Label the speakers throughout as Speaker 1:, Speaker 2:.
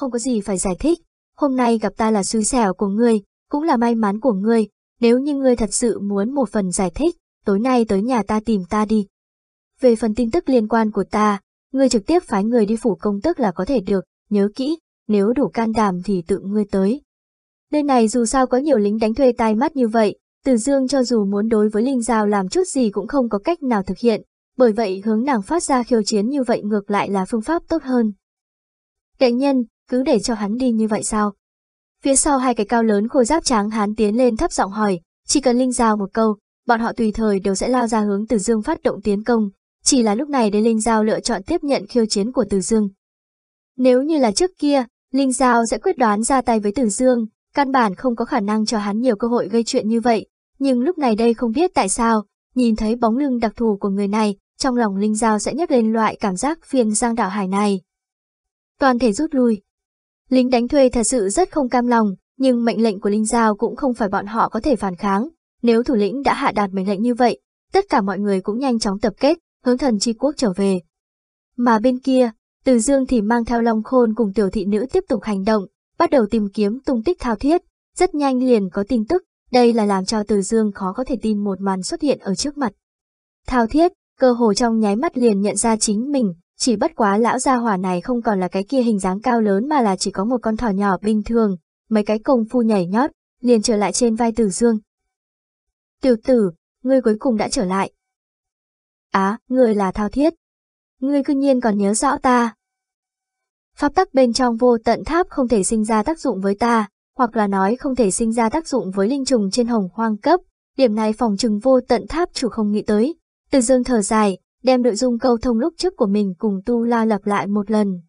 Speaker 1: không có gì phải giải thích. Hôm nay gặp ta là xui xẻo của ngươi, cũng là may mắn của ngươi. Nếu như ngươi thật sự muốn một phần giải thích, tối nay tới nhà ta tìm ta đi. Về phần tin tức liên quan của ta, ngươi trực tiếp phái người đi phủ công tức là có thể được, nhớ kỹ, nếu đủ can đảm thì tự ngươi tới. Nơi này dù sao có nhiều lính đánh thuê tai mắt như vậy, Từ Dương cho dù muốn đối với Linh Giao làm chút gì cũng không có cách nào thực hiện, bởi vậy hướng nàng phát ra khiêu chiến như vậy ngược lại là phương pháp tốt hơn. Đại nhân, cứ để cho hắn đi như vậy sao? Phía sau hai cái cao lớn khôi giáp trắng hắn tiến lên thấp giọng hỏi, chỉ cần Linh Giao một câu, bọn họ tùy thời đều sẽ lao ra hướng Từ Dương phát động tiến công, chỉ là lúc này để Linh Giao lựa chọn tiếp nhận khiêu chiến của Từ Dương. Nếu như là trước kia, Linh Giao sẽ quyết đoán ra tay với Từ Dương, căn bản không có khả năng cho hắn nhiều cơ hội gây chuyện như vậy, nhưng lúc này đây không biết tại sao, nhìn thấy bóng lưng đặc thù của người này, trong lòng Linh Giao sẽ nhắc lên loại cảm giác phiền giang đạo hải này. Toàn thể rút lui. Lính đánh thuê thật sự rất không cam lòng, nhưng mệnh lệnh của Linh Giao cũng không phải bọn họ có thể phản kháng. Nếu thủ lĩnh đã hạ đạt mệnh lệnh như vậy, tất cả mọi người cũng nhanh chóng tập kết, hướng thần chi quốc trở về. Mà bên kia, Từ Dương thì mang theo Long Khôn cùng tiểu thị nữ tiếp tục hành động, bắt đầu tìm kiếm tung tích thao thiết, rất nhanh liền có tin tức, đây là làm cho Từ Dương khó có thể tin một màn xuất hiện ở trước mặt. Thao thiết, cơ hồ trong nháy mắt liền nhận ra chính mình, chỉ bất quá lão gia hỏa này không còn là cái kia hình dáng cao lớn mà là chỉ có một con thỏ nhỏ bình thường, mấy cái công phu nhảy nhót, liền trở lại trên vai tử Dương. Tiểu tử, ngươi cuối cùng đã trở lại. Á, ngươi là Thao Thiết. Ngươi cư nhiên còn nhớ rõ ta. Pháp tắc bên trong vô tận tháp không thể sinh ra tác dụng với ta, hoặc là nói không thể sinh ra tác dụng với linh trùng trên hồng hoang cấp. Điểm này phòng trừng vô tận tháp chủ không nghĩ tới. Từ dương thở dài, đem nội dung câu thông lúc trước của mình cùng Tu La lặp lại một lần.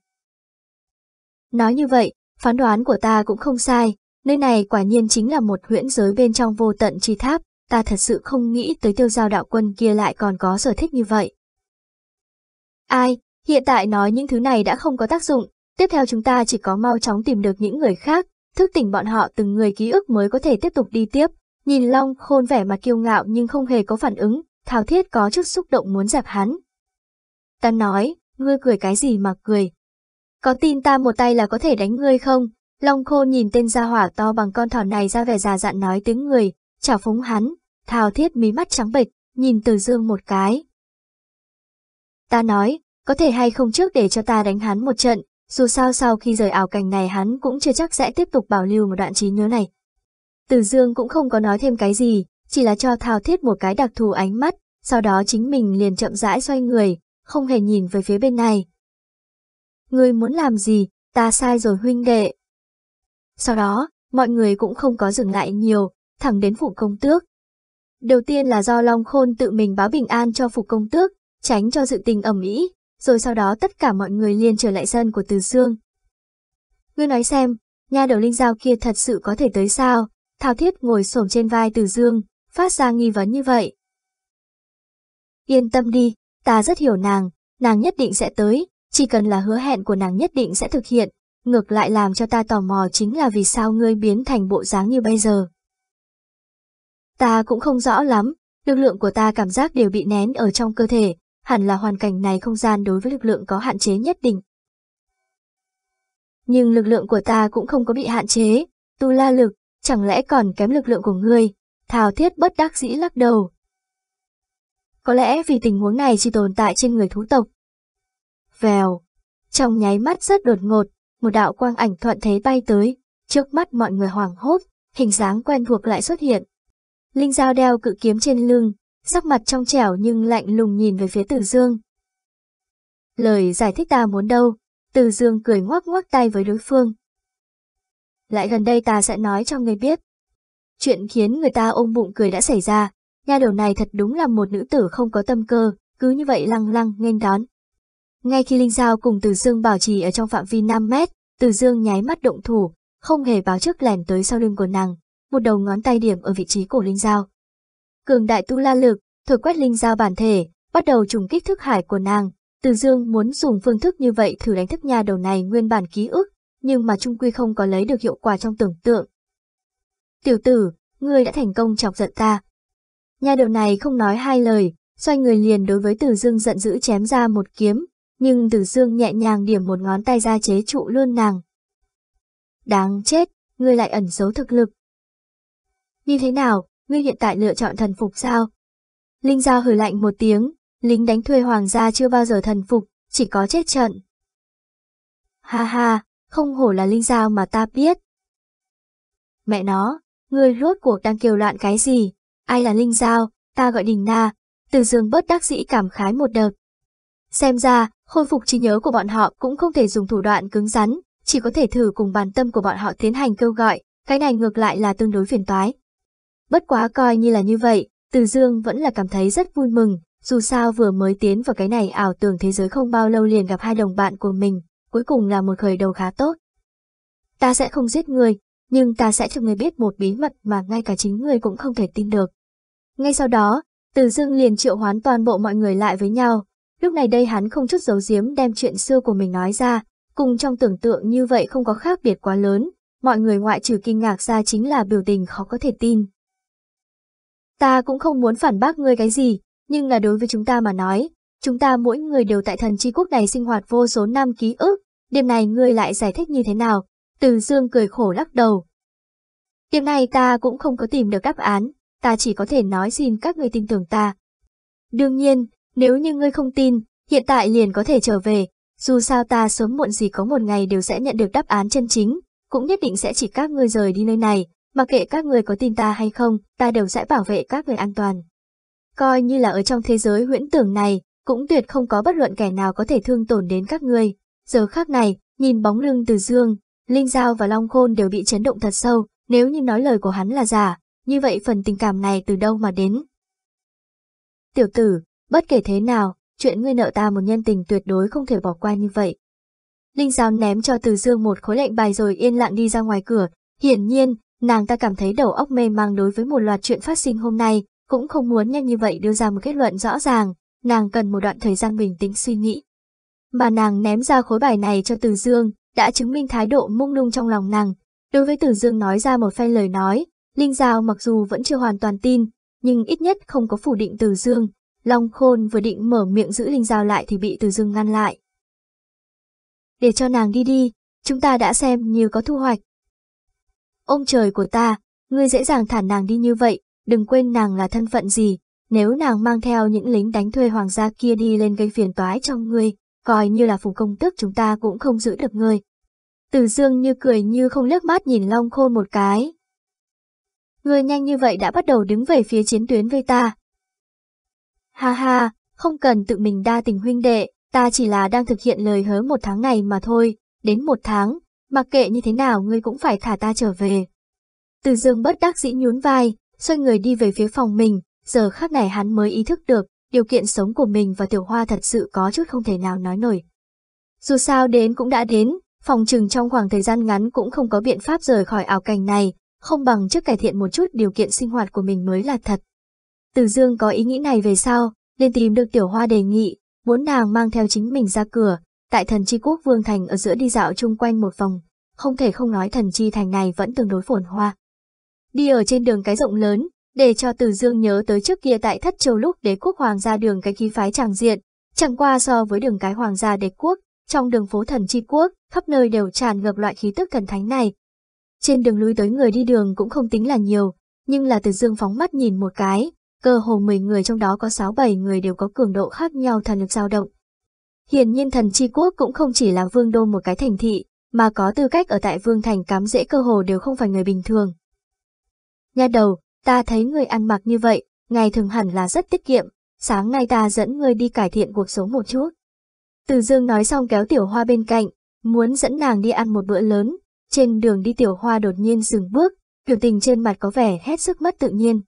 Speaker 1: Nói như vậy, phán đoán của ta cũng không sai, nơi này quả nhiên chính là một huyễn giới bên trong vô tận chi tháp, ta thật sự không nghĩ tới tiêu giao đạo quân kia lại còn có sở thích như vậy. Ai, hiện tại nói những thứ này đã không có tác dụng, tiếp theo chúng ta chỉ có mau chóng tìm được những người khác, thức tỉnh bọn họ từng người ký ức mới có thể tiếp tục đi tiếp. Nhìn Long khôn vẻ mặt kiêu ngạo nhưng không hề có phản ứng, Thảo Thiết có chút xúc động muốn dẹp hắn. Ta nói, ngươi cười cái gì mà cười? Có tin ta một tay là có thể đánh ngươi không? Long Khô nhìn tên gia hỏa to bằng con thỏ này ra vẻ già dặn nói tiếng người, chào phúng hắn, Thảo Thiết mí mắt trắng bệch, nhìn Từ Dương một cái. Ta nói, có thể hay không trước để cho ta đánh hắn một trận, dù sao sau khi rời ảo cảnh này hắn cũng chưa chắc sẽ tiếp tục bảo lưu một đoạn trí nhớ này. Từ Dương cũng không có nói thêm cái gì, chỉ là cho Thao Thiết một cái đặc thù ánh mắt, sau đó chính mình liền chậm rãi xoay người, không hề nhìn về phía bên này. Ngươi muốn làm gì, ta sai rồi huynh đệ. Sau đó, mọi người cũng không có dừng lại nhiều, thẳng đến phủ công tước. Đầu tiên là do Long Khôn tự mình báo bình an cho phủ công tước, tránh cho sự tình ẩm ý, rồi sau đó tất cả mọi người liền trở lại sân của Từ Dương. Ngươi nói xem, nha đầu linh giao kia thật sự có thể tới sao? Thao thiết ngồi xổm trên vai Từ Dương, phát ra nghi vấn như vậy. Yên tâm đi, ta rất hiểu nàng, nàng nhất định sẽ tới, chỉ cần là hứa hẹn của nàng nhất định sẽ thực hiện, ngược lại làm cho ta tò mò chính là vì sao ngươi biến thành bộ dáng như bây giờ. Ta cũng không rõ lắm, lực lượng của ta cảm giác đều bị nén ở trong cơ thể, hẳn là hoàn cảnh này không gian đối với lực lượng có hạn chế nhất định. Nhưng lực lượng của ta cũng không có bị hạn chế, tu la lực, chẳng lẽ còn kém lực lượng của ngươi, thảo thiết bất đắc dĩ lắc đầu. Có lẽ vì tình huống này chỉ tồn tại trên người thú tộc. Vèo, trong nháy mắt rất đột ngột, một đạo quang ảnh thuận thế bay tới, trước mắt mọi người hoảng hốt, hình dáng quen thuộc lại xuất hiện. Linh dao đeo cự kiếm trên lưng, sắc mặt trong trẻo nhưng lạnh lùng nhìn về phía Từ Dương. Lời giải thích ta muốn đâu, Từ Dương cười ngoắc ngoắc tay với đối phương. Lại gần đây ta sẽ nói cho người biết. Chuyện khiến người ta ôm bụng cười đã xảy ra, nha đầu này thật đúng là một nữ tử không có tâm cơ, cứ như vậy lăng lăng nghênh đón. Ngay khi Linh Giao cùng Từ Dương bảo trì ở trong phạm vi 5 mét, Từ Dương nháy mắt động thủ, không hề báo trước lèn tới sau lưng của nàng, một đầu ngón tay điểm ở vị trí của Linh Giao cường đại tu la lực, thổi quét linh giao bản thể, bắt đầu trùng kích thức hải của nàng. Từ dương muốn dùng phương thức như vậy thử đánh thức nha đầu này nguyên bản ký ức, nhưng mà trung quy không có lấy được hiệu quả trong tưởng tượng. Tiểu tử, ngươi đã thành công chọc giận ta. Nha đầu này không nói hai lời, xoay người liền đối với Từ Dương giận dữ chém ra một kiếm, nhưng Từ Dương nhẹ nhàng điểm một ngón tay ra chế trụ luôn nàng. đáng chết, ngươi lại ẩn giấu thực lực. Như thế nào, ngươi hiện tại lựa chọn thần phục sao? Linh Giao hừ lạnh một tiếng, lính đánh thuê hoàng gia chưa bao giờ thần phục, chỉ có chết trận. Ha ha, không hổ là Linh Giao mà ta biết. Mẹ nó, ngươi rốt cuộc đang kêu loạn cái gì? Ai là Linh Giao, ta gọi Đình Na, từ dương bớt đắc dĩ cảm khái một đợt. Xem ra, khôi phục trí nhớ của bọn họ cũng không thể dùng thủ đoạn cứng rắn, chỉ có thể thử cùng bản tâm của bọn họ tiến hành kêu gọi, cái này ngược lại là tương đối phiền toái. Bất quá coi như là như vậy, Từ Dương vẫn là cảm thấy rất vui mừng, dù sao vừa mới tiến vào cái này ảo tưởng thế giới không bao lâu liền gặp hai đồng bạn của mình, cuối cùng là một khởi đầu khá tốt. Ta sẽ không giết người, nhưng ta sẽ cho người biết một bí mật mà ngay cả chính người cũng không thể tin được. Ngay sau đó, Từ Dương liền triệu hoán toàn bộ mọi người lại với nhau, lúc này đây hắn không chút giấu giếm đem chuyện xưa của mình nói ra, cùng trong tưởng tượng như vậy không có khác biệt quá lớn, mọi người ngoại trừ kinh ngạc ra chính là biểu tình khó có thể tin. Ta cũng không muốn phản bác ngươi cái gì, nhưng là đối với chúng ta mà nói, chúng ta mỗi người đều tại thần chi quốc này sinh hoạt vô số năm ký ức, đêm này ngươi lại giải thích như thế nào? Từ dương cười khổ lắc đầu. Điểm này ta cũng không có tìm được đáp án, ta chỉ có thể nói xin các người tin tưởng ta. Đương nhiên, nếu như ngươi không tin, hiện tại liền có thể trở về, dù sao ta sớm muộn gì có một ngày đều sẽ nhận được đáp án chân chính, cũng nhất định sẽ chỉ các ngươi rời đi nơi này, mặc kệ các ngươi có tin ta hay không, ta đều sẽ bảo vệ các người an toàn. Coi như là ở trong thế giới huyễn tưởng này, cũng tuyệt không có bất luận kẻ nào có thể thương tổn đến các ngươi. Giờ khác này, nhìn bóng lưng từ dương, Linh Giao và Long Khôn đều bị chấn động thật sâu, nếu như nói lời của hắn là giả, như vậy phần tình cảm này từ đâu mà đến? Tiểu tử, bất kể thế nào, chuyện ngươi nợ ta một nhân tình tuyệt đối không thể bỏ qua như vậy. Linh Giao ném cho Từ Dương một khối lệnh bài rồi yên lặng đi ra ngoài cửa, hiển nhiên, nàng ta cảm thấy đầu óc mê mang đối với một loạt chuyện phát sinh hôm nay, cũng không muốn nhanh như vậy đưa ra một kết luận rõ ràng, nàng cần một đoạn thời gian bình tĩnh suy nghĩ. Mà nàng ném ra khối bài này cho Từ Dương, đã chứng minh thái độ mông lung trong lòng nàng. Đối với Từ Dương nói ra một phen lời nói, Linh Giao mặc dù vẫn chưa hoàn toàn tin, nhưng ít nhất không có phủ định Từ Dương. Long Khôn vừa định mở miệng giữ Linh Giao lại thì bị Từ Dương ngăn lại. Để cho nàng đi đi, chúng ta đã xem như có thu hoạch. Ông trời của ta, ngươi dễ dàng thả nàng đi như vậy, đừng quên nàng là thân phận gì, nếu nàng mang theo những lính đánh thuê hoàng gia kia đi lên gây phiền toái trong ngươi, coi như là phùng công tước chúng ta cũng không giữ được người. Từ dương như cười như không liếc mắt nhìn Long Khôn một cái. Ngươi nhanh như vậy đã bắt đầu đứng về phía chiến tuyến với ta. Ha ha, không cần tự mình đa tình huynh đệ, ta chỉ là đang thực hiện lời hứa một tháng này mà thôi, đến một tháng, mặc kệ như thế nào ngươi cũng phải thả ta trở về. Từ dương bất đắc dĩ nhún vai, xoay người đi về phía phòng mình, giờ khắc này hắn mới ý thức được, điều kiện sống của mình và tiểu hoa thật sự có chút không thể nào nói nổi. Dù sao đến cũng đã đến, phòng trừng trong khoảng thời gian ngắn cũng không có biện pháp rời khỏi ảo cảnh này, không bằng trước cải thiện một chút điều kiện sinh hoạt của mình mới là thật. Từ dương có ý nghĩ này về sau, nên tìm được tiểu hoa đề nghị, muốn nàng mang theo chính mình ra cửa, tại thần chi quốc vương thành ở giữa đi dạo chung quanh một vòng, không thể không nói thần chi thành này vẫn tương đối phồn hoa. Đi ở trên đường cái rộng lớn, để cho Từ Dương nhớ tới trước kia tại Thất Châu lúc đế quốc hoàng gia đường cái khí phái tràng diện, chẳng qua so với đường cái hoàng gia đế quốc, trong đường phố thần chi quốc, khắp nơi đều tràn ngập loại khí tức thần thánh này. Trên đường lui tới người đi đường cũng không tính là nhiều, nhưng là Từ Dương phóng mắt nhìn một cái, cơ hồ 10 người trong đó có 6-7 người đều có cường độ khác nhau thần lực dao động. Hiển nhiên thần chi quốc cũng không chỉ là vương đô một cái thành thị, mà có tư cách ở tại vương thành cắm dễ cơ hồ đều không phải người bình thường. Nha đầu, ta thấy người ăn mặc như vậy, ngày thường hẳn là rất tiết kiệm, sáng nay ta dẫn người đi cải thiện cuộc sống một chút. Từ dương nói xong kéo tiểu hoa bên cạnh, muốn dẫn nàng đi ăn một bữa lớn, trên đường đi tiểu hoa đột nhiên dừng bước, biểu tình trên mặt có vẻ hết sức mất tự nhiên.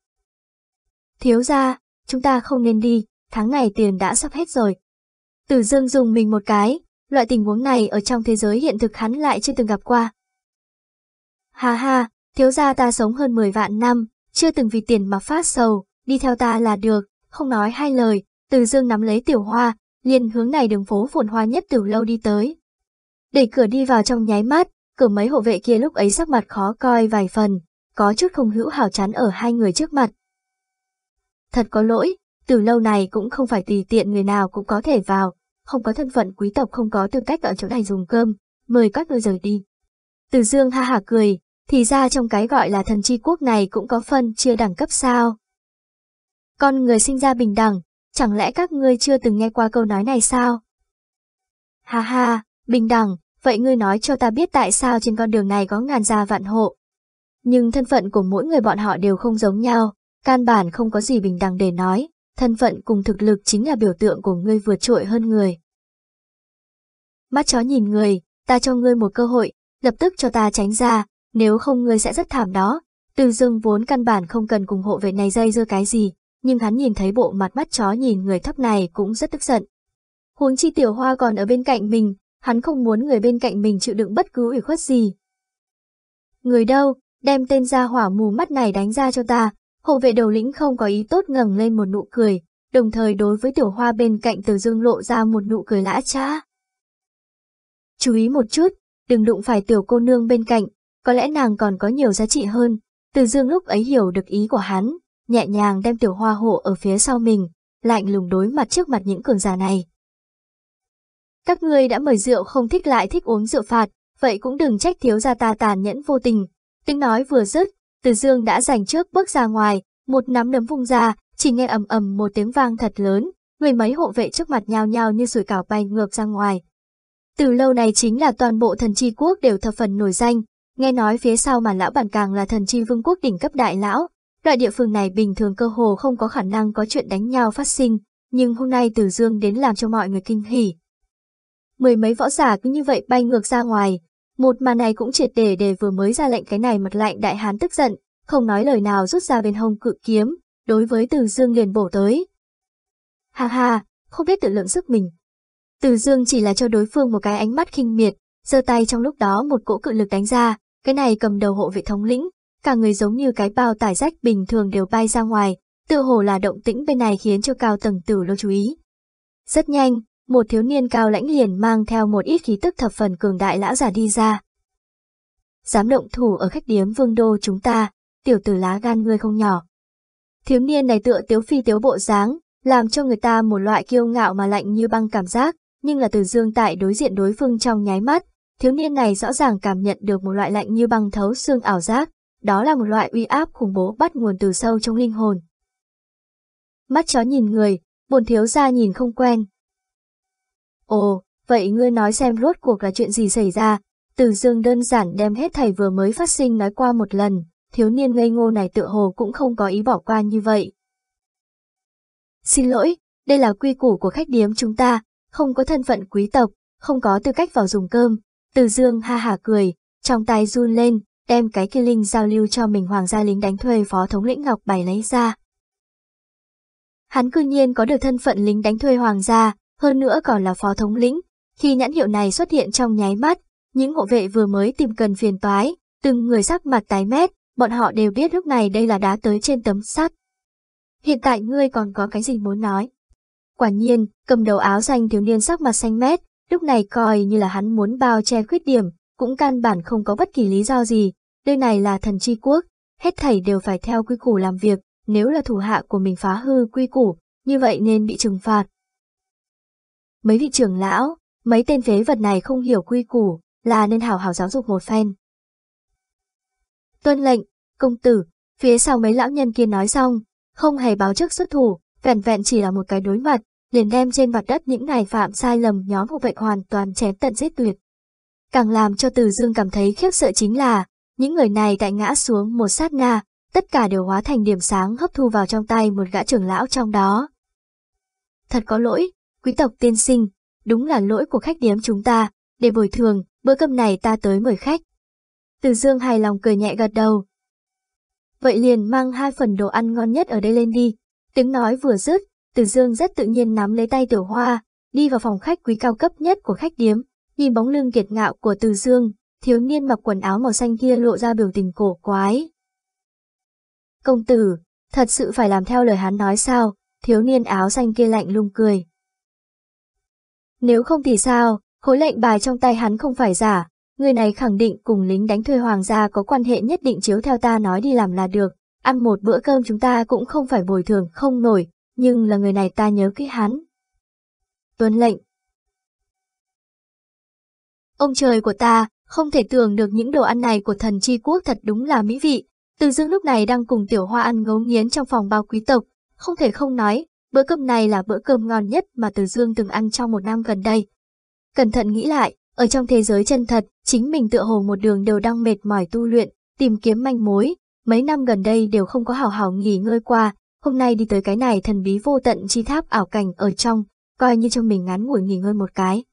Speaker 1: Thiếu ra, chúng ta không nên đi, tháng này tiền đã sắp hết rồi. Từ dương dùng mình một cái, loại tình huống này ở trong thế giới hiện thực hắn lại chưa từng gặp qua. Ha ha, thiếu gia ta sống hơn 10 vạn năm, chưa từng vì tiền mà phát sầu, đi theo ta là được, không nói hai lời, từ dương nắm lấy tiểu hoa, liền hướng này đường phố phồn hoa nhất từ lâu đi tới. Đẩy cửa đi vào trong nháy mắt, cửa mấy hộ vệ kia lúc ấy sắc mặt khó coi vài phần, có chút không hữu hảo chắn ở hai người trước mặt. Thật có lỗi, từ lâu này cũng không phải tùy tiện người nào cũng có thể vào, không có thân phận quý tộc không có tư cách ở chỗ này dùng cơm, mời các ngươi rời đi. Từ dương ha hả cười, thì ra trong cái gọi là thần chi quốc này cũng có phân chia đẳng cấp sao. Con người sinh ra bình đẳng, chẳng lẽ các ngươi chưa từng nghe qua câu nói này sao? Ha ha, bình đẳng, vậy ngươi nói cho ta biết tại sao trên con đường này có ngàn gia vạn hộ. Nhưng thân phận của mỗi người bọn họ đều không giống nhau, căn bản không có gì bình đẳng để nói, thân phận cùng thực lực chính là biểu tượng của ngươi vượt trội hơn người. Mắt chó nhìn người, ta cho ngươi một cơ hội, lập tức cho ta tránh ra, nếu không ngươi sẽ rất thảm đó. Từ dương vốn căn bản không cần cùng hộ vệ này dây dưa cái gì, nhưng hắn nhìn thấy bộ mặt mắt chó nhìn người thấp này cũng rất tức giận. Huống chi tiểu hoa còn ở bên cạnh mình, hắn không muốn người bên cạnh mình chịu đựng bất cứ ủy khuất gì. Người đâu, đem tên ra hỏa mù mắt này đánh ra cho ta, hộ vệ đầu lĩnh không có ý tốt ngẩng lên một nụ cười, đồng thời đối với tiểu hoa bên cạnh từ dương lộ ra một nụ cười lã trá. Chú ý một chút, đừng đụng phải tiểu cô nương bên cạnh, có lẽ nàng còn có nhiều giá trị hơn. Từ dương lúc ấy hiểu được ý của hắn, nhẹ nhàng đem tiểu hoa hộ ở phía sau mình, lạnh lùng đối mặt trước mặt những cường giả này. Các ngươi đã mời rượu không thích lại thích uống rượu phạt, vậy cũng đừng trách thiếu gia ta tàn nhẫn vô tình. Tiếng nói vừa dứt, từ dương đã giành trước bước ra ngoài, một nắm đấm vung ra, chỉ nghe ầm ầm một tiếng vang thật lớn, người mấy hộ vệ trước mặt nhao nhao như sủi cảo bay ngược ra ngoài. Từ lâu này chính là toàn bộ thần chi quốc đều thập phần nổi danh, nghe nói phía sau màn lão bản càng là thần chi vương quốc đỉnh cấp đại lão. Loại địa phương này bình thường cơ hồ không có khả năng có chuyện đánh nhau phát sinh, nhưng hôm nay Từ Dương đến làm cho mọi người kinh hỉ. Mười mấy võ giả cứ như vậy bay ngược ra ngoài, một màn này cũng triệt để để vừa mới ra lệnh cái này mặt lạnh đại hán tức giận, không nói lời nào rút ra bên hông cự kiếm, đối với Từ Dương liền bổ tới. Ha ha, không biết tự lượng sức mình, từ dương chỉ là cho đối phương một cái ánh mắt khinh miệt, giơ tay trong lúc đó một cỗ cự lực đánh ra, cái này cầm đầu hộ vệ thống lĩnh, cả người giống như cái bao tải rách bình thường đều bay ra ngoài, tự hồ là động tĩnh bên này khiến cho cao tầng tử lô chú ý. Rất nhanh, một thiếu niên cao lãnh liền mang theo một ít khí tức thập phần cường đại lão giả đi ra. Dám động thủ ở khách điếm vương đô chúng ta, tiểu tử lá gan ngươi không nhỏ. Thiếu niên này tựa tiếu phi tiếu bộ dáng, làm cho người ta một loại kiêu ngạo mà lạnh như băng cảm giác, nhưng là từ dương tại đối diện đối phương trong nháy mắt, thiếu niên này rõ ràng cảm nhận được một loại lạnh như băng thấu xương ảo giác, đó là một loại uy áp khủng bố bắt nguồn từ sâu trong linh hồn. Mắt chó nhìn người, bồn thiếu ra nhìn không quen. Ồ, vậy ngươi nói xem rốt cuộc là chuyện gì xảy ra, từ dương đơn giản đem hết thầy vừa mới phát sinh nói qua một lần, thiếu niên ngây ngô này tựa hồ cũng không có ý bỏ qua như vậy. Xin lỗi, đây là quy củ của khách điếm chúng ta, không có thân phận quý tộc, không có tư cách vào dùng cơm. Từ dương ha hả cười, trong tay run lên, đem cái kia linh giao lưu cho mình hoàng gia lính đánh thuê phó thống lĩnh Ngọc Bảy lấy ra. Hắn cư nhiên có được thân phận lính đánh thuê hoàng gia, hơn nữa còn là phó thống lĩnh. Khi nhãn hiệu này xuất hiện trong nháy mắt, những hộ vệ vừa mới tìm cần phiền toái, từng người sắc mặt tái mét, bọn họ đều biết lúc này đây là đá tới trên tấm sắt. Hiện tại ngươi còn có cái gì muốn nói? Quả nhiên, cầm đầu áo xanh thiếu niên sắc mặt xanh mét, lúc này coi như là hắn muốn bao che khuyết điểm, cũng căn bản không có bất kỳ lý do gì. Nơi này là thần chi quốc, hết thảy đều phải theo quy củ làm việc, nếu là thủ hạ của mình phá hư quy củ, như vậy nên bị trừng phạt. Mấy vị trưởng lão, mấy tên phế vật này không hiểu quy củ, là nên hảo hảo giáo dục một phen. Tuân lệnh, công tử, phía sau mấy lão nhân kia nói xong, không hề báo trước xuất thủ, vẹn vẹn chỉ là một cái đối mặt, liền đem trên mặt đất những ngày phạm sai lầm nhóm hộ vệ hoàn toàn chém tận giết tuyệt. Càng làm cho Từ Dương cảm thấy khiếp sợ chính là, những người này tại ngã xuống một sát na, tất cả đều hóa thành điểm sáng hấp thu vào trong tay một gã trưởng lão trong đó. Thật có lỗi, quý tộc tiên sinh, đúng là lỗi của khách điếm chúng ta, để bồi thường, bữa cơm này ta tới mời khách. Từ Dương hài lòng cười nhẹ gật đầu. Vậy liền mang hai phần đồ ăn ngon nhất ở đây lên đi, Tiếng nói vừa dứt, từ Dương rất tự nhiên nắm lấy tay Tiểu Hoa, đi vào phòng khách quý cao cấp nhất của khách điếm, nhìn bóng lưng kiệt ngạo của Từ Dương, thiếu niên mặc quần áo màu xanh kia lộ ra biểu tình cổ quái. Công tử, thật sự phải làm theo lời hắn nói sao, thiếu niên áo xanh kia lạnh lung cười. Nếu không thì sao, khối lệnh bài trong tay hắn không phải giả, người này khẳng định cùng lính đánh thuê hoàng gia có quan hệ nhất định chiếu theo ta nói đi làm là được, Ăn một bữa cơm chúng ta cũng không phải bồi thường không nổi, nhưng là người này ta nhớ kỹ hắn. Tuân lệnh. Ông trời của ta, Không thể tưởng được những đồ ăn này của thần chi quốc thật đúng là mỹ vị. Từ dương lúc này đang cùng tiểu hoa ăn ngấu nghiến trong phòng bao quý tộc. Không thể không nói, bữa cơm này là bữa cơm ngon nhất mà từ dương từng ăn trong một năm gần đây. Cẩn thận nghĩ lại, ở trong thế giới chân thật, chính mình tựa hồ một đường đều đang mệt mỏi tu luyện, tìm kiếm manh mối. Mấy năm gần đây đều không có hào hào nghỉ ngơi qua, hôm nay đi tới cái này thần bí vô tận chi tháp ảo cảnh ở trong, coi như cho mình ngắn ngủi nghỉ ngơi một cái.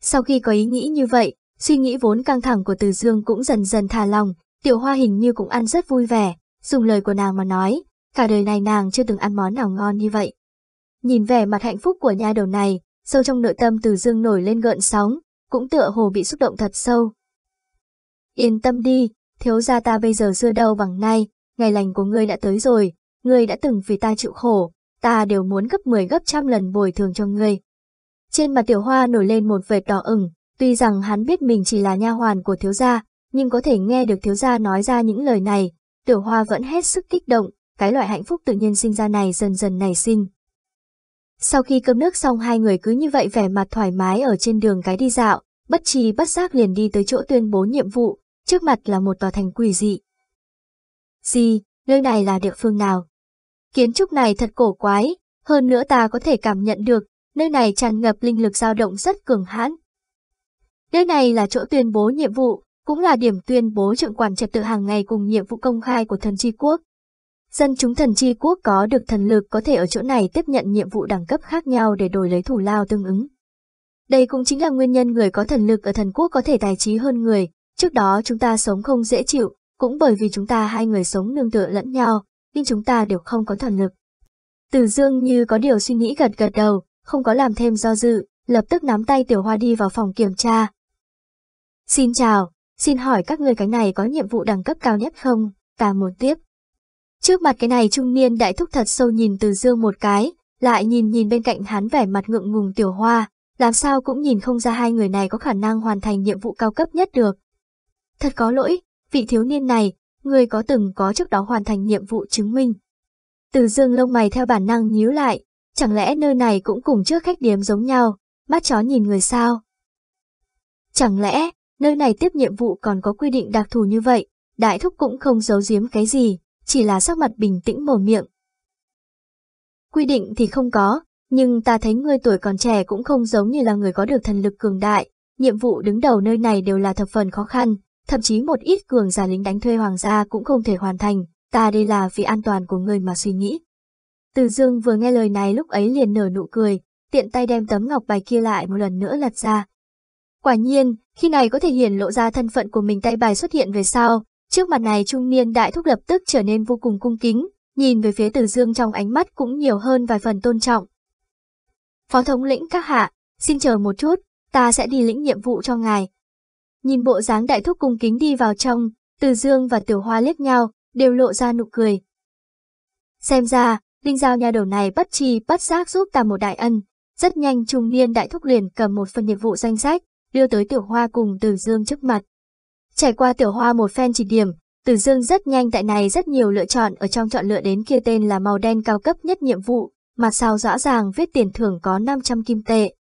Speaker 1: Sau khi có ý nghĩ như vậy, suy nghĩ vốn căng thẳng của Từ Dương cũng dần dần thả lòng, tiểu hoa hình như cũng ăn rất vui vẻ, dùng lời của nàng mà nói, cả đời này nàng chưa từng ăn món nào ngon như vậy. Nhìn vẻ mặt hạnh phúc của nha đầu này, sâu trong nội tâm Từ Dương nổi lên gợn sóng, cũng tựa hồ bị xúc động thật sâu. Yên tâm đi, thiếu gia ta bây giờ xưa đâu bằng nay, ngày lành của ngươi đã tới rồi, ngươi đã từng vì ta chịu khổ, ta đều muốn gấp 10 gấp trăm lần bồi thường cho ngươi. Trên mặt tiểu hoa nổi lên một vệt đỏ ửng, tuy rằng hắn biết mình chỉ là nha hoàn của thiếu gia, nhưng có thể nghe được thiếu gia nói ra những lời này, tiểu hoa vẫn hết sức kích động, cái loại hạnh phúc tự nhiên sinh ra này dần dần nảy sinh. Sau khi cơm nước xong hai người cứ như vậy vẻ mặt thoải mái ở trên đường cái đi dạo, bất trì bất giác liền đi tới chỗ tuyên bố nhiệm vụ, trước mặt là một tòa thành quỷ dị. Gì, nơi này là địa phương nào? Kiến trúc này thật cổ quái, hơn nữa ta có thể cảm nhận được, nơi này tràn ngập linh lực dao động rất cường hãn. Nơi này là chỗ tuyên bố nhiệm vụ, cũng là điểm tuyên bố trượng quản trật tự hàng ngày cùng nhiệm vụ công khai của thần tri quốc. Dân chúng thần chi quốc có được thần lực có thể ở chỗ này tiếp nhận nhiệm vụ đẳng cấp khác nhau để đổi lấy thủ lao tương ứng. Đây cũng chính là nguyên nhân người có thần lực ở thần quốc có thể tài trí hơn người, trước đó chúng ta sống không dễ chịu, cũng bởi vì chúng ta hai người sống nương tựa lẫn nhau, nhưng chúng ta đều không có thần lực. Từ dương như có điều suy nghĩ gật gật đầu, không có làm thêm do dự, lập tức nắm tay tiểu hoa đi vào phòng kiểm tra. Xin chào, xin hỏi các người cái này có nhiệm vụ đẳng cấp cao nhất không, ta muốn tiếp. Trước mặt cái này trung niên đại thúc thật sâu nhìn từ dương một cái, lại nhìn nhìn bên cạnh hắn vẻ mặt ngượng ngùng tiểu hoa, làm sao cũng nhìn không ra hai người này có khả năng hoàn thành nhiệm vụ cao cấp nhất được. Thật có lỗi, vị thiếu niên này, người có từng có trước đó hoàn thành nhiệm vụ chứng minh. Từ dương lông mày theo bản năng nhíu lại, chẳng lẽ nơi này cũng cùng trước khách điếm giống nhau, mắt chó nhìn người sao? Chẳng lẽ, nơi này tiếp nhiệm vụ còn có quy định đặc thù như vậy, đại thúc cũng không giấu giếm cái gì, chỉ là sắc mặt bình tĩnh mở miệng. Quy định thì không có, nhưng ta thấy ngươi tuổi còn trẻ cũng không giống như là người có được thần lực cường đại, nhiệm vụ đứng đầu nơi này đều là thập phần khó khăn, thậm chí một ít cường giả lính đánh thuê hoàng gia cũng không thể hoàn thành, ta đây là vì an toàn của ngươi mà suy nghĩ. Từ dương vừa nghe lời này lúc ấy liền nở nụ cười, tiện tay đem tấm ngọc bài kia lại một lần nữa lật ra. Quả nhiên, khi này có thể hiển lộ ra thân phận của mình tay bài xuất hiện về sau, Trước mặt này trung niên đại thúc lập tức trở nên vô cùng cung kính, nhìn về phía Từ Dương trong ánh mắt cũng nhiều hơn vài phần tôn trọng. Phó thống lĩnh các hạ, xin chờ một chút, ta sẽ đi lĩnh nhiệm vụ cho ngài. Nhìn bộ dáng đại thúc cung kính đi vào trong, Từ Dương và Tiểu Hoa liếc nhau, đều lộ ra nụ cười. Xem ra, Linh Giao nhà đầu này bất chi bất giác giúp ta một đại ân. Rất nhanh trung niên đại thúc liền cầm một phần nhiệm vụ danh sách, đưa tới Tiểu Hoa cùng Từ Dương trước mặt. Trải qua tiểu hoa một phen chỉ điểm, Từ Dương rất nhanh tại này rất nhiều lựa chọn ở trong chọn lựa đến kia tên là màu đen cao cấp nhất nhiệm vụ, mặt sau rõ ràng viết tiền thưởng có 500 kim tệ.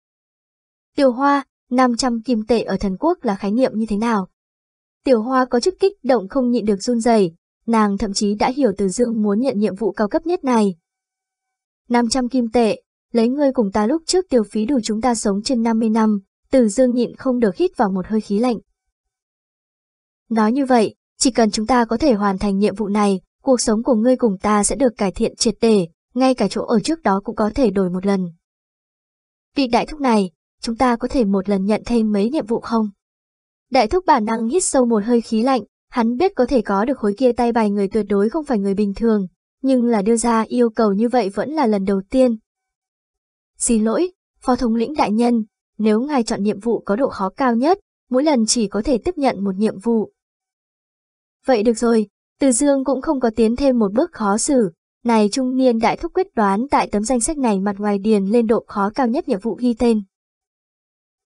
Speaker 1: Tiểu hoa, 500 kim tệ ở thần quốc là khái niệm như thế nào? Tiểu hoa có chút kích động không nhịn được run rẩy, nàng thậm chí đã hiểu Từ Dương muốn nhận nhiệm vụ cao cấp nhất này. 500 kim tệ, lấy ngươi cùng ta lúc trước tiêu phí đủ chúng ta sống trên 50 năm, Từ Dương nhịn không được hít vào một hơi khí lạnh. Nói như vậy, chỉ cần chúng ta có thể hoàn thành nhiệm vụ này, cuộc sống của ngươi cùng ta sẽ được cải thiện triệt để, ngay cả chỗ ở trước đó cũng có thể đổi một lần. Vị đại thúc này, chúng ta có thể một lần nhận thêm mấy nhiệm vụ không? Đại thúc bản năng hít sâu một hơi khí lạnh, hắn biết có thể có được khối kia tay bài người tuyệt đối không phải người bình thường, nhưng là đưa ra yêu cầu như vậy vẫn là lần đầu tiên. Xin lỗi, phó thống lĩnh đại nhân, nếu ngài chọn nhiệm vụ có độ khó cao nhất, mỗi lần chỉ có thể tiếp nhận một nhiệm vụ. Vậy được rồi, Từ Dương cũng không có tiến thêm một bước khó xử. Này trung niên đại thúc quyết đoán tại tấm danh sách này mặt ngoài điền lên độ khó cao nhất nhiệm vụ ghi tên.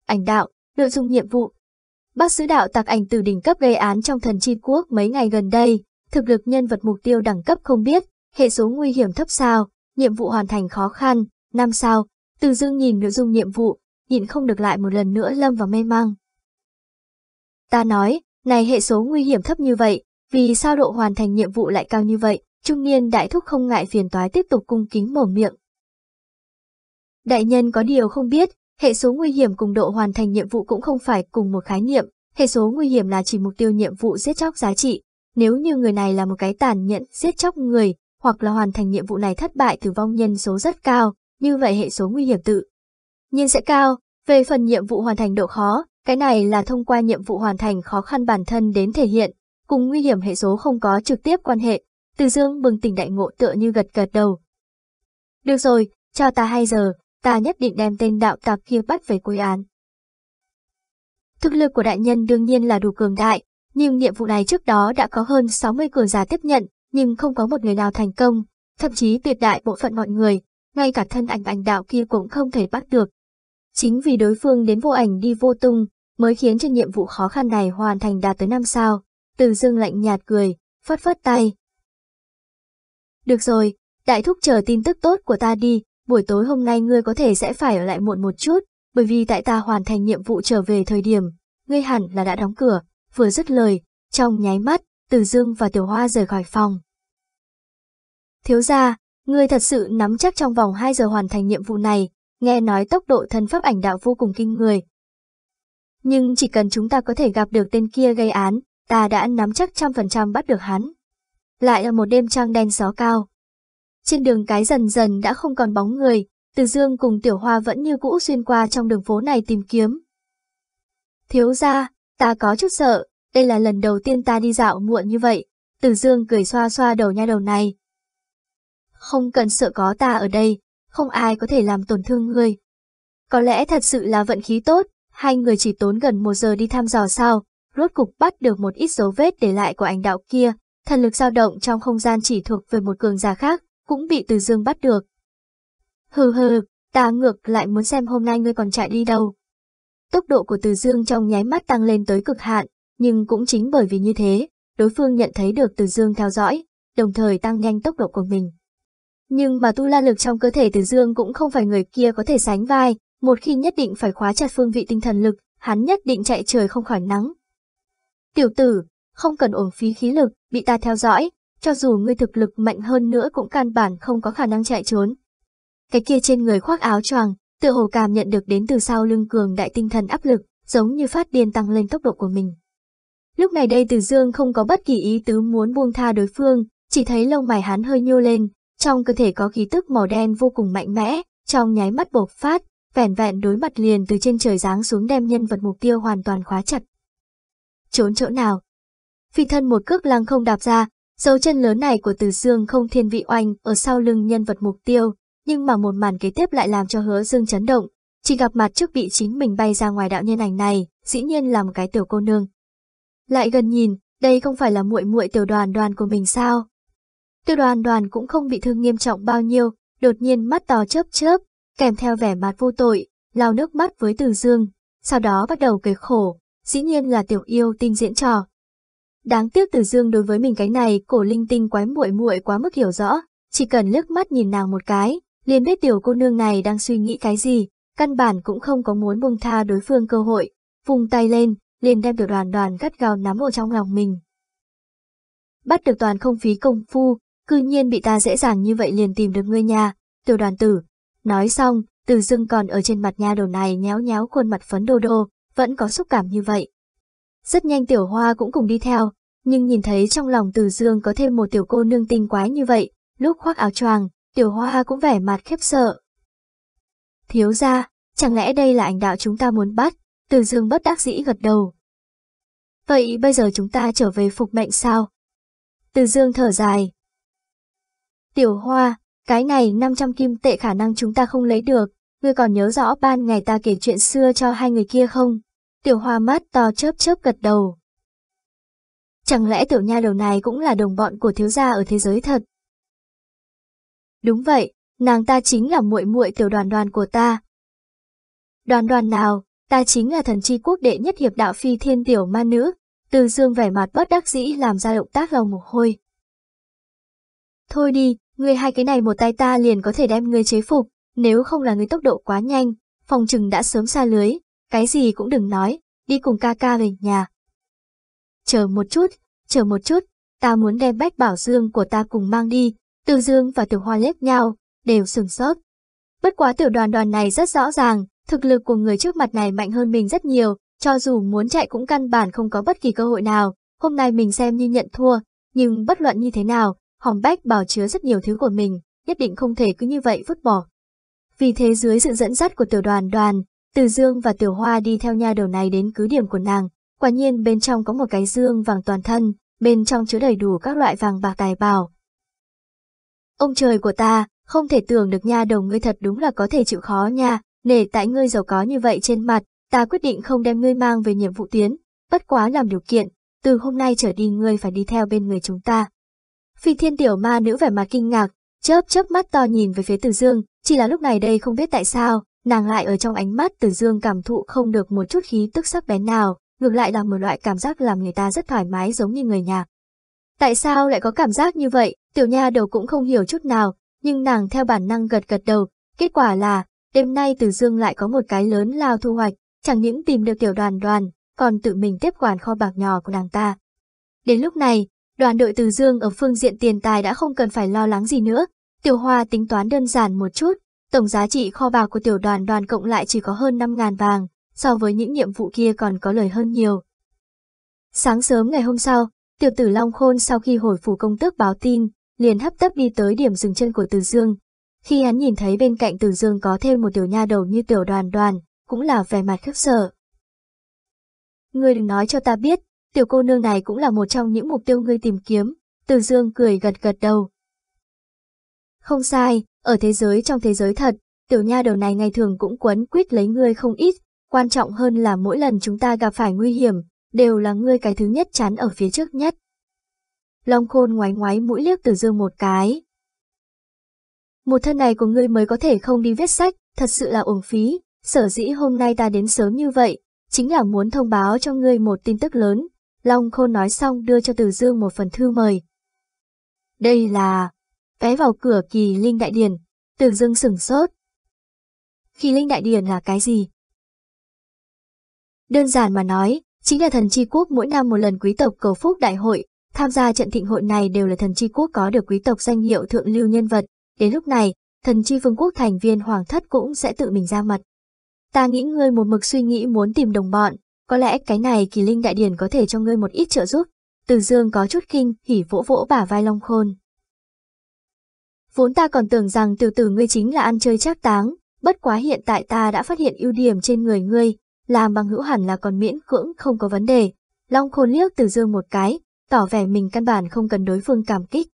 Speaker 1: Ảnh đạo, nội dung nhiệm vụ. Bác sứ đạo tạc ảnh từ đỉnh cấp gây án trong thần chi quốc mấy ngày gần đây, thực lực nhân vật mục tiêu đẳng cấp không biết, hệ số nguy hiểm thấp sao, nhiệm vụ hoàn thành khó khăn, năm sao, từ dương nhìn nội dung nhiệm vụ, nhịn không được lại một lần nữa lâm vào mê mang. Ta nói, này hệ số nguy hiểm thấp như vậy, vì sao độ hoàn thành nhiệm vụ lại cao như vậy? Trung niên đại thúc không ngại phiền toái tiếp tục cung kính mở miệng. Đại nhân có điều không biết, hệ số nguy hiểm cùng độ hoàn thành nhiệm vụ cũng không phải cùng một khái niệm, hệ số nguy hiểm là chỉ mục tiêu nhiệm vụ giết chóc giá trị. Nếu như người này là một cái tàn nhẫn giết chóc người, hoặc là hoàn thành nhiệm vụ này thất bại tử vong nhân số rất cao, như vậy hệ số nguy hiểm tự nhiên sẽ cao. Về phần nhiệm vụ hoàn thành độ khó, cái này là thông qua nhiệm vụ hoàn thành khó khăn bản thân đến thể hiện, cùng nguy hiểm hệ số không có trực tiếp quan hệ. Từ dương bừng tỉnh đại ngộ tựa như gật gật đầu. Được rồi, cho ta 2 giờ, ta nhất định đem tên đạo tạp kia bắt về cuối án. Thực lực của đại nhân đương nhiên là đủ cường đại, nhưng nhiệm vụ này trước đó đã có hơn 60 cường giả tiếp nhận, nhưng không có một người nào thành công, thậm chí tuyệt đại bộ phận mọi người, ngay cả thân ảnh ảnh đạo kia cũng không thể bắt được. Chính vì đối phương đến vô ảnh đi vô tung, mới khiến cho nhiệm vụ khó khăn này hoàn thành đạt tới năm sao. Từ dương lạnh nhạt cười, phất phất tay. Được rồi, đại thúc chờ tin tức tốt của ta đi, buổi tối hôm nay ngươi có thể sẽ phải ở lại muộn một chút, bởi vì tại ta hoàn thành nhiệm vụ trở về thời điểm, ngươi hẳn là đã đóng cửa, vừa dứt lời, trong nháy mắt, Từ Dương và Tiểu Hoa rời khỏi phòng. Thiếu gia, ngươi thật sự nắm chắc trong vòng 2 giờ hoàn thành nhiệm vụ này, nghe nói tốc độ thân pháp ảnh đạo vô cùng kinh người. Nhưng chỉ cần chúng ta có thể gặp được tên kia gây án, ta đã nắm chắc trăm phần trăm bắt được hắn. Lại là một đêm trăng đen gió cao. Trên đường cái dần dần đã không còn bóng người, Từ Dương cùng Tiểu Hoa vẫn như cũ xuyên qua trong đường phố này tìm kiếm. Thiếu gia, ta có chút sợ, đây là lần đầu tiên ta đi dạo muộn như vậy. Từ Dương cười xoa xoa đầu nha đầu này. Không cần sợ có ta ở đây, không ai có thể làm tổn thương ngươi. Có lẽ thật sự là vận khí tốt, hai người chỉ tốn gần một giờ đi thăm dò sao, rốt cục bắt được một ít dấu vết để lại của anh đạo kia, thần lực dao động trong không gian chỉ thuộc về một cường giả khác, cũng bị Từ Dương bắt được. Hừ hừ, ta ngược lại muốn xem hôm nay ngươi còn chạy đi đâu. Tốc độ của Từ Dương trong nháy mắt tăng lên tới cực hạn, nhưng cũng chính bởi vì như thế, đối phương nhận thấy được Từ Dương theo dõi, đồng thời tăng nhanh tốc độ của mình. Nhưng mà tu la lực trong cơ thể Từ Dương cũng không phải người kia có thể sánh vai, một khi nhất định phải khóa chặt phương vị tinh thần lực, hắn nhất định chạy trời không khỏi nắng. Tiểu tử, không cần uổng phí khí lực, bị ta theo dõi, cho dù ngươi thực lực mạnh hơn nữa cũng căn bản không có khả năng chạy trốn. Cái kia trên người khoác áo choàng, tựa hồ cảm nhận được đến từ sau lưng cường đại tinh thần áp lực, giống như phát điên tăng lên tốc độ của mình. Lúc này đây Từ Dương không có bất kỳ ý tứ muốn buông tha đối phương, chỉ thấy lông mày hắn hơi nhô lên, trong cơ thể có khí tức màu đen vô cùng mạnh mẽ, trong nháy mắt bộc phát, vẻn vẹn đối mặt liền từ trên trời giáng xuống đem nhân vật mục tiêu hoàn toàn khóa chặt. Trốn chỗ nào? Phi thân một cước lăng không đạp ra, dấu chân lớn này của Từ Dương không thiên vị oanh ở sau lưng nhân vật mục tiêu, nhưng mà một màn kế tiếp lại làm cho hứa Dương chấn động, chỉ gặp mặt trước bị chính mình bay ra ngoài đạo nhân ảnh này, dĩ nhiên là một cái tiểu cô nương. Lại gần nhìn, đây không phải là muội muội tiểu đoàn đoàn của mình sao? Tiểu đoàn đoàn cũng không bị thương nghiêm trọng bao nhiêu, đột nhiên mắt to chớp chớp, kèm theo vẻ mặt vô tội, lau nước mắt với Từ Dương, sau đó bắt đầu cười khổ, dĩ nhiên là tiểu yêu tinh diễn trò. Đáng tiếc Từ Dương đối với mình cái này cổ linh tinh quái muội muội quá mức hiểu rõ, chỉ cần liếc mắt nhìn nàng một cái, liền biết tiểu cô nương này đang suy nghĩ cái gì, căn bản cũng không có muốn buông tha đối phương cơ hội, vùng tay lên, liền đem được đoàn đoàn gắt gao nắm ở trong lòng mình. Bắt được toàn không phí công phu, cư nhiên bị ta dễ dàng như vậy liền tìm được ngươi nhà, tiểu đoàn tử. Nói xong, từ dưng còn ở trên mặt nha đầu này nhéo nhéo khuôn mặt phấn đô đô, vẫn có xúc cảm như vậy. Rất nhanh tiểu hoa cũng cùng đi theo, nhưng nhìn thấy trong lòng từ dương có thêm một tiểu cô nương tinh quái như vậy, lúc khoác áo choàng, tiểu hoa cũng vẻ mặt khiếp sợ. Thiếu ra, chẳng lẽ đây là ảnh đạo chúng ta muốn bắt, từ dương bất đắc dĩ gật đầu. Vậy bây giờ chúng ta trở về phục mệnh sao? Từ dương thở dài. Tiểu hoa, cái này 500 kim tệ khả năng chúng ta không lấy được, ngươi còn nhớ rõ ban ngày ta kể chuyện xưa cho hai người kia không? Tiểu hoa mắt to chớp chớp gật đầu. Chẳng lẽ tiểu nha đầu này cũng là đồng bọn của thiếu gia ở thế giới thật? Đúng vậy, nàng ta chính là muội muội tiểu đoàn đoàn của ta. Đoàn đoàn nào, ta chính là thần chi quốc đệ nhất hiệp đạo phi thiên tiểu ma nữ, từ dương vẻ mặt bất đắc dĩ làm ra động tác lòng mồ hôi. Thôi đi, ngươi hai cái này một tay ta liền có thể đem ngươi chế phục, nếu không là ngươi tốc độ quá nhanh, phòng trừng đã sớm xa lưới, cái gì cũng đừng nói, đi cùng ca ca về nhà chờ một chút, chờ một chút, ta muốn đem bách bảo dương của ta cùng mang đi, từ dương và tiểu hoa liếc nhau, đều sừng sốt. Bất quá tiểu đoàn đoàn này rất rõ ràng, thực lực của người trước mặt này mạnh hơn mình rất nhiều, cho dù muốn chạy cũng căn bản không có bất kỳ cơ hội nào, hôm nay mình xem như nhận thua, nhưng bất luận như thế nào, hòm bách bảo chứa rất nhiều thứ của mình, nhất định không thể cứ như vậy vứt bỏ. Vì thế dưới sự dẫn dắt của tiểu đoàn đoàn, Từ Dương và Tiểu Hoa đi theo nha đầu này đến cứ điểm của nàng, quả nhiên bên trong có một cái dương vàng toàn thân, bên trong chứa đầy đủ các loại vàng bạc tài bảo. Ông trời của ta, không thể tưởng được nha đầu ngươi thật đúng là có thể chịu khó nha, nể tại ngươi giàu có như vậy trên mặt, ta quyết định không đem ngươi mang về nhiệm vụ tiến, bất quá làm điều kiện, từ hôm nay trở đi ngươi phải đi theo bên người chúng ta. Phi thiên tiểu ma nữ vẻ mặt kinh ngạc, chớp chớp mắt to nhìn về phía Từ Dương, chỉ là lúc này đây không biết tại sao, nàng lại ở trong ánh mắt Từ Dương cảm thụ không được một chút khí tức sắc bén nào, ngược lại là một loại cảm giác làm người ta rất thoải mái giống như người nhà. Tại sao lại có cảm giác như vậy, tiểu nha đầu cũng không hiểu chút nào, nhưng nàng theo bản năng gật gật đầu, kết quả là, đêm nay Từ Dương lại có một cái lớn lao thu hoạch, chẳng những tìm được tiểu đoàn đoàn, còn tự mình tiếp quản kho bạc nhỏ của nàng ta. Đến lúc này, đoàn đội Từ Dương ở phương diện tiền tài đã không cần phải lo lắng gì nữa, tiểu hoa tính toán đơn giản một chút, tổng giá trị kho bạc của tiểu đoàn đoàn cộng lại chỉ có hơn 5.000 vàng, so với những nhiệm vụ kia còn có lời hơn nhiều. Sáng sớm ngày hôm sau, tiểu tử Long Khôn sau khi hồi phủ công tước báo tin, liền hấp tấp đi tới điểm dừng chân của Từ Dương. Khi hắn nhìn thấy bên cạnh Từ Dương có thêm một tiểu nha đầu như tiểu đoàn đoàn, cũng là vẻ mặt khiếp sợ. Ngươi đừng nói cho ta biết, tiểu cô nương này cũng là một trong những mục tiêu ngươi tìm kiếm, Từ Dương cười gật gật đầu. Không sai, ở thế giới trong thế giới thật, tiểu nha đầu này ngày thường cũng quấn quýt lấy ngươi không ít, quan trọng hơn là mỗi lần chúng ta gặp phải nguy hiểm, đều là ngươi cái thứ nhất chắn ở phía trước nhất. Long khôn ngoái ngoái mũi liếc từ dương một cái. Một thân này của ngươi mới có thể không đi viết sách, thật sự là uổng phí, sở dĩ hôm nay ta đến sớm như vậy, chính là muốn thông báo cho ngươi một tin tức lớn. Long khôn nói xong đưa cho từ dương một phần thư mời. Đây là vé vào cửa kỳ linh đại điển, từ dương sửng sốt. Kỳ linh đại điển là cái gì? Đơn giản mà nói, chính là thần chi quốc mỗi năm một lần quý tộc cầu phúc đại hội, tham gia trận thịnh hội này đều là thần chi quốc có được quý tộc danh hiệu thượng lưu nhân vật, đến lúc này, thần chi vương quốc thành viên hoàng thất cũng sẽ tự mình ra mặt. Ta nghĩ ngươi một mực suy nghĩ muốn tìm đồng bọn, có lẽ cái này kỳ linh đại điển có thể cho ngươi một ít trợ giúp. Từ dương có chút kinh, hỉ vỗ vỗ bả vai long khôn. Vốn ta còn tưởng rằng tiểu tử ngươi chính là ăn chơi chắc táng, bất quá hiện tại ta đã phát hiện ưu điểm trên người ngươi, làm bằng hữu hẳn là còn miễn cưỡng không có vấn đề. Long khôn liếc từ dương một cái, tỏ vẻ mình căn bản không cần đối phương cảm kích.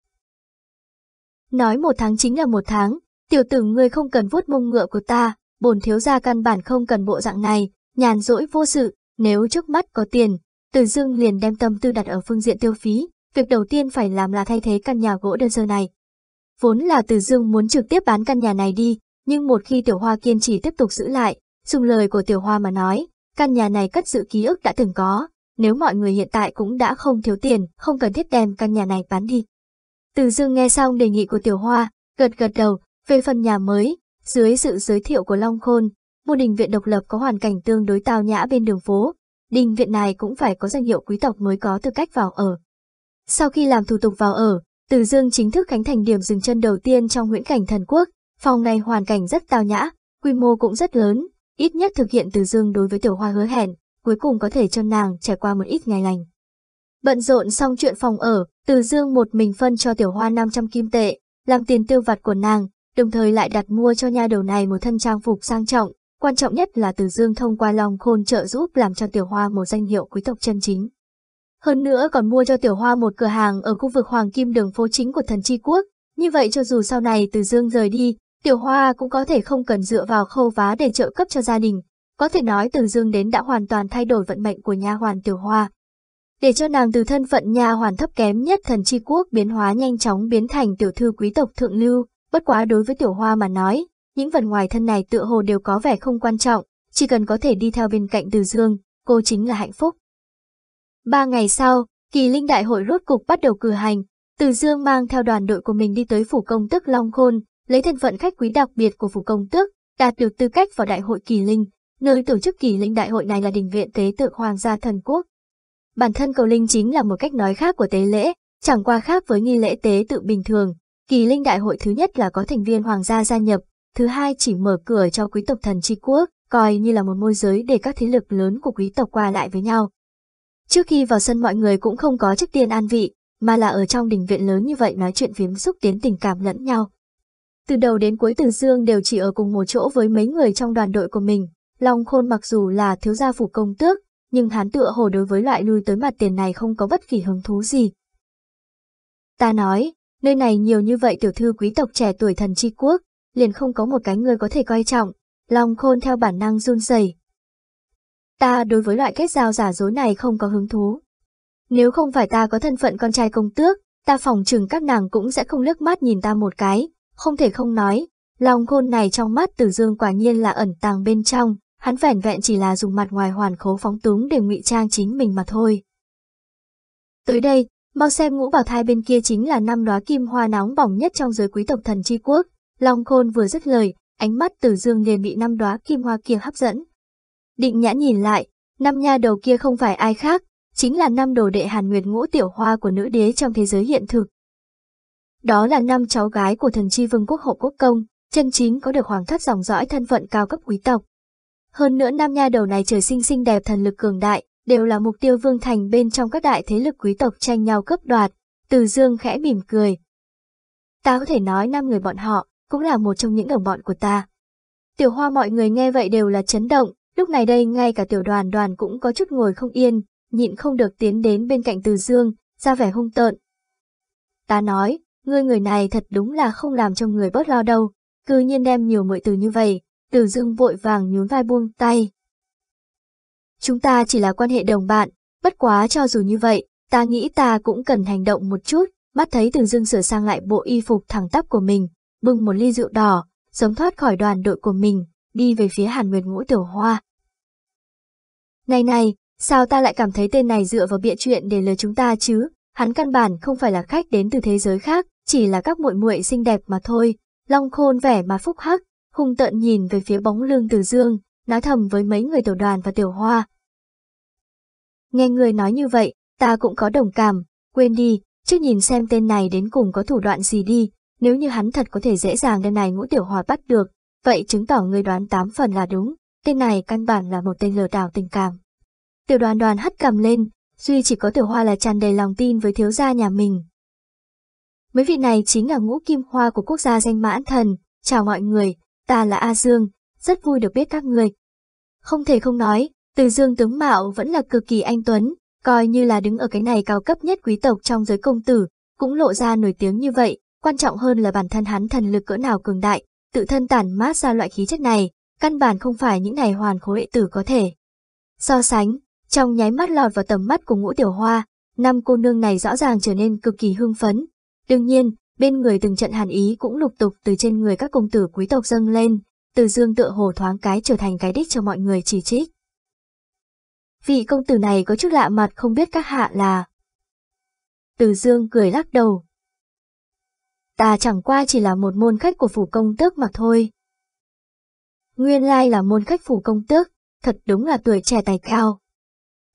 Speaker 1: Nói một tháng chính là một tháng, tiểu tử ngươi không cần vuốt mông ngựa của ta, bồn thiếu gia căn bản không cần bộ dạng này, nhàn rỗi vô sự, nếu trước mắt có tiền, từ dương liền đem tâm tư đặt ở phương diện tiêu phí, việc đầu tiên phải làm là thay thế căn nhà gỗ đơn sơ này. Vốn là từ dương muốn trực tiếp bán căn nhà này đi, nhưng một khi tiểu hoa kiên trì tiếp tục giữ lại, dùng lời của tiểu hoa mà nói, căn nhà này cất giữ ký ức đã từng có, nếu mọi người hiện tại cũng đã không thiếu tiền, không cần thiết đem căn nhà này bán đi. Từ dương nghe xong đề nghị của tiểu hoa, gật gật đầu, về phần nhà mới, dưới sự giới thiệu của Long Khôn, một đình viện độc lập có hoàn cảnh tương đối tao nhã bên đường phố, đình viện này cũng phải có danh hiệu quý tộc mới có tư cách vào ở. Sau khi làm thủ tục vào ở, Từ Dương chính thức khánh thành điểm dừng chân đầu tiên trong huyễn cảnh thần quốc, phòng này hoàn cảnh rất tao nhã, quy mô cũng rất lớn, ít nhất thực hiện Từ Dương đối với tiểu hoa hứa hẹn, cuối cùng có thể cho nàng trải qua một ít ngày lành. Bận rộn xong chuyện phòng ở, Từ Dương một mình phân cho tiểu hoa 500 kim tệ, làm tiền tiêu vặt của nàng, đồng thời lại đặt mua cho nha đầu này một thân trang phục sang trọng, quan trọng nhất là Từ Dương thông qua lòng khôn trợ giúp làm cho tiểu hoa một danh hiệu quý tộc chân chính. Hơn nữa còn mua cho tiểu hoa một cửa hàng ở khu vực Hoàng Kim đường phố chính của thần chi quốc, như vậy cho dù sau này Từ Dương rời đi, tiểu hoa cũng có thể không cần dựa vào khâu vá để trợ cấp cho gia đình, có thể nói từ dương đến đã hoàn toàn thay đổi vận mệnh của nha hoàn tiểu hoa. Để cho nàng từ thân phận nha hoàn thấp kém nhất thần chi quốc biến hóa nhanh chóng biến thành tiểu thư quý tộc thượng lưu, bất quá đối với tiểu hoa mà nói, những vật ngoài thân này tựa hồ đều có vẻ không quan trọng, chỉ cần có thể đi theo bên cạnh từ dương, cô chính là hạnh phúc. Ba ngày sau, kỳ linh đại hội rốt cục bắt đầu cử hành, từ dương mang theo đoàn đội của mình đi tới phủ công tức Long Khôn, lấy thân phận khách quý đặc biệt của phủ công tước, đạt được tư cách vào đại hội kỳ linh, Nơi tổ chức kỳ linh đại hội này là đình viện tế tự Hoàng gia thần quốc. Bản thân cầu linh chính là một cách nói khác của tế lễ, chẳng qua khác với nghi lễ tế tự bình thường. Kỳ linh đại hội thứ nhất là có thành viên hoàng gia gia nhập, thứ hai chỉ mở cửa cho quý tộc thần tri quốc, coi như là một môi giới để các thế lực lớn của quý tộc qua lại với nhau. Trước khi vào sân mọi người cũng không có chức tiên an vị, mà là ở trong đình viện lớn như vậy nói chuyện phiếm xúc tiến tình cảm lẫn nhau. Từ đầu đến cuối Từ Dương đều chỉ ở cùng một chỗ với mấy người trong đoàn đội của mình. Long Khôn mặc dù là thiếu gia phủ công tước, nhưng hắn tựa hồ đối với loại lui tới mặt tiền này không có bất kỳ hứng thú gì. Ta nói, nơi này nhiều như vậy tiểu thư quý tộc trẻ tuổi thần chi quốc, liền không có một cái người có thể coi trọng. Long Khôn theo bản năng run rẩy. Ta đối với loại kết giao giả dối này không có hứng thú. Nếu không phải ta có thân phận con trai công tước, ta phòng chừng các nàng cũng sẽ không lướt mắt nhìn ta một cái, không thể không nói, lòng khôn này trong mắt Tử Dương quả nhiên là ẩn tàng bên trong, hắn vẻn vẹn chỉ là dùng mặt ngoài hoàn khố phóng túng để ngụy trang chính mình mà thôi. Tới đây, mau xem ngũ bảo thai bên kia chính là năm đóa kim hoa nóng bỏng nhất trong giới quý tộc thần chi quốc. Long khôn vừa dứt lời, ánh mắt Tử Dương liền bị năm đóa kim hoa kia hấp dẫn. Định nhã nhìn lại, năm nha đầu kia không phải ai khác, chính là năm đồ đệ Hàn Nguyệt ngũ tiểu hoa của nữ đế trong thế giới hiện thực. Đó là năm cháu gái của thần chi vương quốc hộ quốc công, chân chính có được hoàng thất dòng dõi thân phận cao cấp quý tộc. Hơn nữa nam nha đầu này trời sinh xinh đẹp thần lực cường đại, đều là mục tiêu vương thành bên trong các đại thế lực quý tộc tranh nhau cấp đoạt. Từ dương khẽ mỉm cười. Ta có thể nói năm người bọn họ, cũng là một trong những đồng bọn của ta. Tiểu hoa mọi người nghe vậy đều là chấn động, lúc này đây ngay cả tiểu đoàn đoàn cũng có chút ngồi không yên, nhịn không được tiến đến bên cạnh từ dương, ra vẻ hung tợn. Ta nói, ngươi người này thật đúng là không làm cho người bớt lo đâu, cư nhiên đem nhiều muội từ như vậy, từ dương vội vàng nhún vai buông tay. Chúng ta chỉ là quan hệ đồng bạn, bất quá cho dù như vậy, ta nghĩ ta cũng cần hành động một chút, mắt thấy từ dương sửa sang lại bộ y phục thẳng tắp của mình, bưng một ly rượu đỏ, sống thoát khỏi đoàn đội của mình, đi về phía Hàn Nguyệt Ngũ Tiểu Hoa. Này này, sao ta lại cảm thấy tên này dựa vào bịa chuyện để lừa chúng ta chứ? Hắn căn bản không phải là khách đến từ thế giới khác, chỉ là các muội muội xinh đẹp mà thôi. Long khôn vẻ mà phúc hắc, hung tợn nhìn về phía bóng lưng từ dương, nói thầm với mấy người tiểu đoàn và tiểu hoa. Nghe người nói như vậy, ta cũng có đồng cảm, quên đi, chứ nhìn xem tên này đến cùng có thủ đoạn gì đi, nếu như hắn thật có thể dễ dàng đem này ngũ tiểu hoa bắt được, vậy chứng tỏ người đoán tám phần là đúng, tên này căn bản là một tên lừa đảo tình cảm. Tiểu đoàn đoàn hất cầm lên, duy chỉ có tiểu hoa là tràn đầy lòng tin với thiếu gia nhà mình. Mấy vị này chính là ngũ kim hoa của quốc gia danh mãn thần, chào mọi người, ta là A Dương, rất vui được biết các người. Không thể không nói, từ Dương tướng mạo vẫn là cực kỳ anh tuấn, coi như là đứng ở cái này cao cấp nhất quý tộc trong giới công tử, cũng lộ ra nổi tiếng như vậy, quan trọng hơn là bản thân hắn thần lực cỡ nào cường đại, tự thân tản mát ra loại khí chất này, căn bản không phải những này hoàn khố đệ tử có thể. So sánh, trong nháy mắt lọt vào tầm mắt của ngũ tiểu hoa, năm cô nương này rõ ràng trở nên cực kỳ hưng phấn. Đương nhiên, bên người từng trận hàn ý cũng lục tục từ trên người các công tử quý tộc dâng lên, từ dương tựa hồ thoáng cái trở thành cái đích cho mọi người chỉ trích. Vị công tử này có chút lạ mặt không biết các hạ là... Từ dương cười lắc đầu. Ta chẳng qua chỉ là một môn khách của phủ công tước mà thôi. Nguyên lai là môn khách phủ công tước, thật đúng là tuổi trẻ tài cao.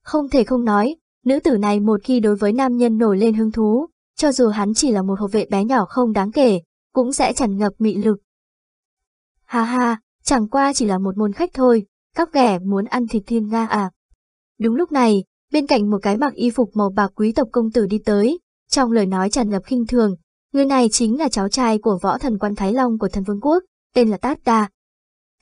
Speaker 1: Không thể không nói, nữ tử này một khi đối với nam nhân nổi lên hứng thú, cho dù hắn chỉ là một hộ vệ bé nhỏ không đáng kể, cũng sẽ tràn ngập mị lực. Ha ha, chẳng qua chỉ là một môn khách thôi, các ghẻ muốn ăn thịt thiên nga à. Đúng lúc này, bên cạnh một cái mặc y phục màu bạc quý tộc công tử đi tới, trong lời nói tràn ngập khinh thường, người này chính là cháu trai của võ thần quan Thái Long của thần vương quốc, tên là Tát Đa.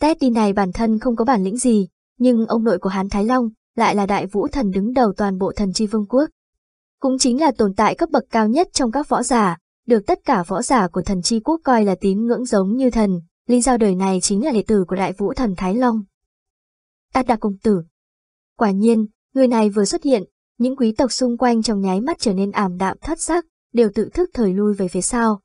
Speaker 1: Teddy này bản thân không có bản lĩnh gì, nhưng ông nội của hắn Thái Long lại là đại vũ thần đứng đầu toàn bộ thần chi vương quốc. Cũng chính là tồn tại cấp bậc cao nhất trong các võ giả, được tất cả võ giả của thần chi quốc coi là tín ngưỡng giống như thần, Linh Giao đời này chính là đệ tử của đại vũ thần Thái Long. Tát Đa Công Tử Quả nhiên, người này vừa xuất hiện, những quý tộc xung quanh trong nháy mắt trở nên ảm đạm thất sắc, đều tự thức thời lui về phía sau.